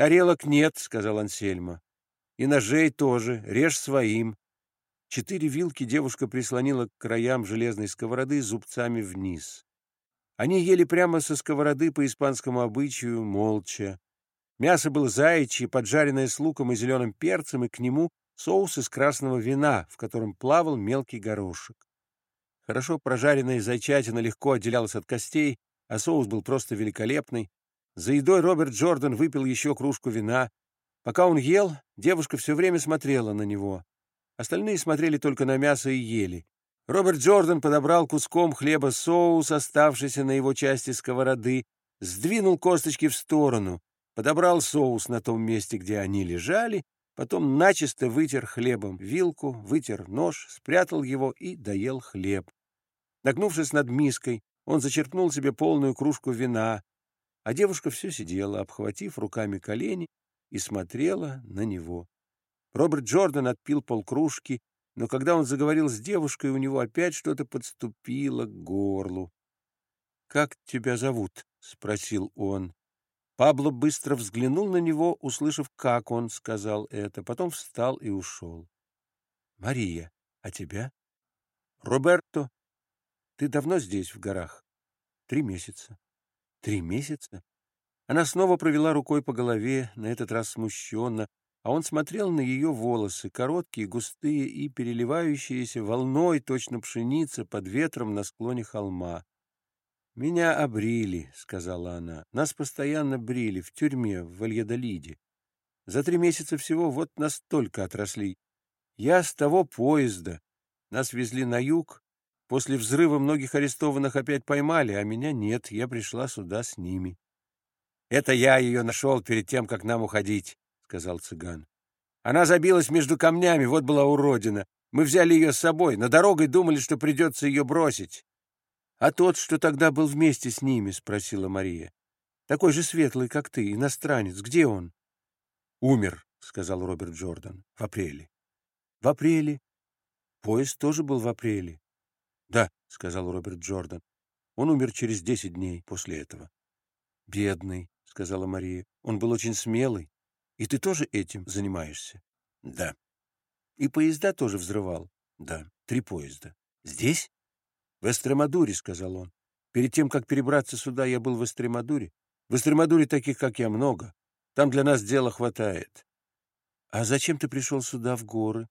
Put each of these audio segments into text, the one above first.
«Тарелок нет», — сказал Ансельма. «И ножей тоже. Режь своим». Четыре вилки девушка прислонила к краям железной сковороды зубцами вниз. Они ели прямо со сковороды по испанскому обычаю, молча. Мясо было заячье, поджаренное с луком и зеленым перцем, и к нему соус из красного вина, в котором плавал мелкий горошек. Хорошо прожаренная зайчатина легко отделялась от костей, а соус был просто великолепный. За едой Роберт Джордан выпил еще кружку вина. Пока он ел, девушка все время смотрела на него. Остальные смотрели только на мясо и ели. Роберт Джордан подобрал куском хлеба соус, оставшийся на его части сковороды, сдвинул косточки в сторону, подобрал соус на том месте, где они лежали, потом начисто вытер хлебом вилку, вытер нож, спрятал его и доел хлеб. Нагнувшись над миской, он зачерпнул себе полную кружку вина, а девушка все сидела, обхватив руками колени, и смотрела на него. Роберт Джордан отпил полкружки, но когда он заговорил с девушкой, у него опять что-то подступило к горлу. — Как тебя зовут? — спросил он. Пабло быстро взглянул на него, услышав, как он сказал это, потом встал и ушел. — Мария, а тебя? — Роберто. Ты давно здесь, в горах? — Три месяца. — Три месяца? Она снова провела рукой по голове, на этот раз смущенно, а он смотрел на ее волосы, короткие, густые и переливающиеся волной, точно пшеница, под ветром на склоне холма. «Меня обрили», — сказала она. «Нас постоянно брили в тюрьме в Вальядолиде. За три месяца всего вот настолько отросли. Я с того поезда. Нас везли на юг. После взрыва многих арестованных опять поймали, а меня нет. Я пришла сюда с ними». «Это я ее нашел перед тем, как нам уходить», — сказал цыган. «Она забилась между камнями, вот была уродина. Мы взяли ее с собой, на дорогой думали, что придется ее бросить. «А тот, что тогда был вместе с ними?» — спросила Мария. «Такой же светлый, как ты, иностранец. Где он?» «Умер», — сказал Роберт Джордан, — «в апреле». «В апреле? Поезд тоже был в апреле?» «Да», — сказал Роберт Джордан. «Он умер через десять дней после этого». «Бедный», — сказала Мария. «Он был очень смелый. И ты тоже этим занимаешься?» «Да». «И поезда тоже взрывал?» «Да, три поезда». «Здесь?» — В Эстремадуре, — сказал он. — Перед тем, как перебраться сюда, я был в Эстремадуре. В Эстремадуре таких, как я, много. Там для нас дела хватает. — А зачем ты пришел сюда, в горы?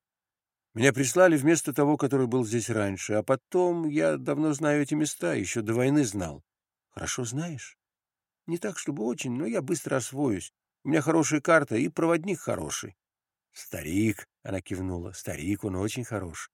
Меня прислали вместо того, который был здесь раньше, а потом я давно знаю эти места, еще до войны знал. — Хорошо знаешь? — Не так, чтобы очень, но я быстро освоюсь. У меня хорошая карта и проводник хороший. — Старик, — она кивнула, — старик, он очень хорош.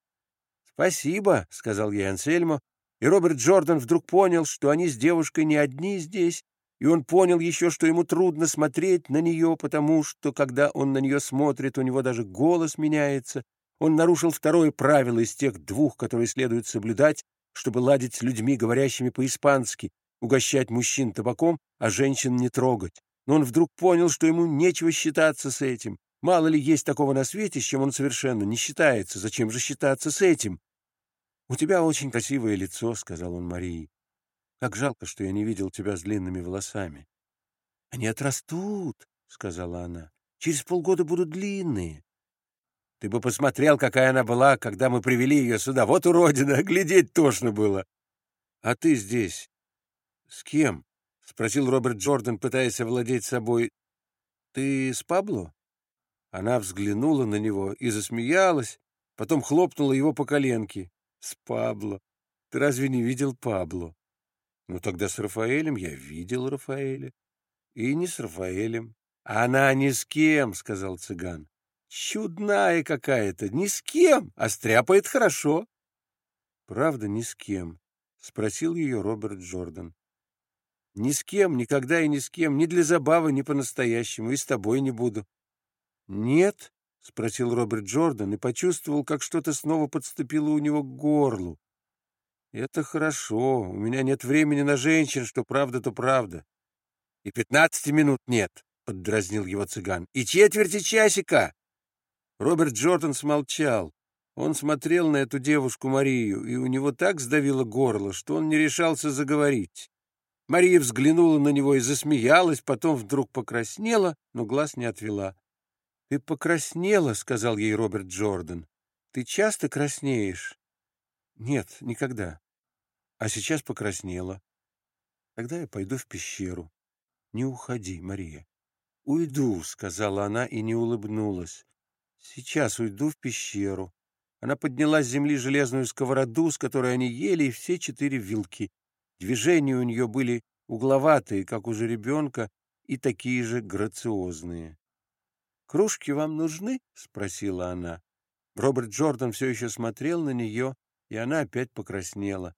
«Спасибо», — сказал ей Ансельмо, и Роберт Джордан вдруг понял, что они с девушкой не одни здесь, и он понял еще, что ему трудно смотреть на нее, потому что, когда он на нее смотрит, у него даже голос меняется. Он нарушил второе правило из тех двух, которые следует соблюдать, чтобы ладить с людьми, говорящими по-испански, угощать мужчин табаком, а женщин не трогать. Но он вдруг понял, что ему нечего считаться с этим. Мало ли есть такого на свете, с чем он совершенно не считается. Зачем же считаться с этим? — У тебя очень красивое лицо, — сказал он Марии. — Как жалко, что я не видел тебя с длинными волосами. — Они отрастут, — сказала она. — Через полгода будут длинные. — Ты бы посмотрел, какая она была, когда мы привели ее сюда. Вот уродина, глядеть тошно было. — А ты здесь с кем? — спросил Роберт Джордан, пытаясь овладеть собой. — Ты с Пабло? Она взглянула на него и засмеялась, потом хлопнула его по коленке. С Пабло. Ты разве не видел Пабло? Ну, тогда с Рафаэлем я видел Рафаэля. И не с Рафаэлем. Она ни с кем, — сказал цыган. Чудная какая-то, ни с кем, а стряпает хорошо. Правда, ни с кем, — спросил ее Роберт Джордан. Ни с кем, никогда и ни с кем, ни для забавы, ни по-настоящему, и с тобой не буду. Нет, — спросил Роберт Джордан и почувствовал, как что-то снова подступило у него к горлу. «Это хорошо. У меня нет времени на женщин, что правда, то правда». «И пятнадцати минут нет», — поддразнил его цыган. «И четверти часика». Роберт Джордан смолчал. Он смотрел на эту девушку Марию, и у него так сдавило горло, что он не решался заговорить. Мария взглянула на него и засмеялась, потом вдруг покраснела, но глаз не отвела. — Ты покраснела, — сказал ей Роберт Джордан. — Ты часто краснеешь? — Нет, никогда. А сейчас покраснела. Тогда я пойду в пещеру. Не уходи, Мария. — Уйду, — сказала она и не улыбнулась. — Сейчас уйду в пещеру. Она подняла с земли железную сковороду, с которой они ели, и все четыре вилки. Движения у нее были угловатые, как у жеребенка, и такие же грациозные. «Кружки вам нужны?» — спросила она. Роберт Джордан все еще смотрел на нее, и она опять покраснела.